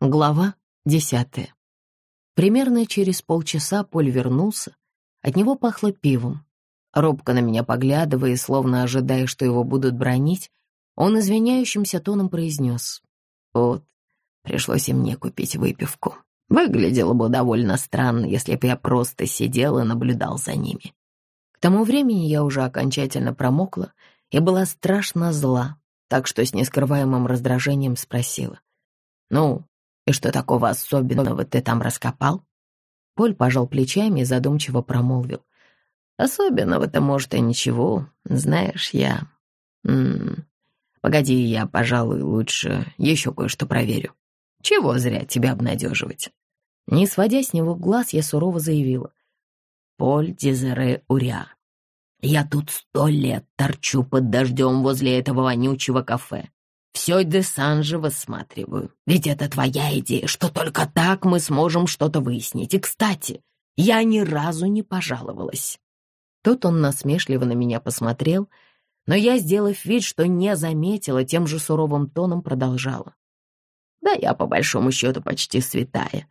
Глава десятая. Примерно через полчаса Поль вернулся. От него пахло пивом. Робко на меня поглядывая, словно ожидая, что его будут бронить, он извиняющимся тоном произнес. «Вот, пришлось и мне купить выпивку. Выглядело бы довольно странно, если бы я просто сидел и наблюдал за ними». К тому времени я уже окончательно промокла и была страшно зла, так что с нескрываемым раздражением спросила. «Ну, и что такого особенного ты там раскопал?» Поль пожал плечами и задумчиво промолвил. «Особенного-то, может, и ничего. Знаешь, я... М -м, погоди, я, пожалуй, лучше еще кое-что проверю. Чего зря тебя обнадеживать?» Не сводя с него глаз, я сурово заявила. «Поль Дезере Уря, я тут сто лет торчу под дождем возле этого вонючего кафе. Все де Санжи высматриваю. Ведь это твоя идея, что только так мы сможем что-то выяснить. И, кстати, я ни разу не пожаловалась. Тут он насмешливо на меня посмотрел, но я, сделав вид, что не заметила, тем же суровым тоном продолжала. Да я, по большому счету, почти святая.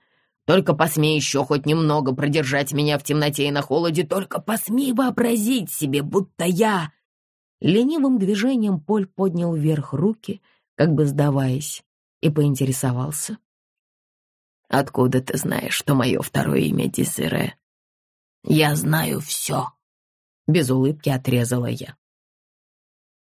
Только посмей еще хоть немного продержать меня в темноте и на холоде, только посмей вообразить себе, будто я Ленивым движением Поль поднял вверх руки, как бы сдаваясь, и поинтересовался. «Откуда ты знаешь, что мое второе имя Десире?» «Я знаю все», — без улыбки отрезала я.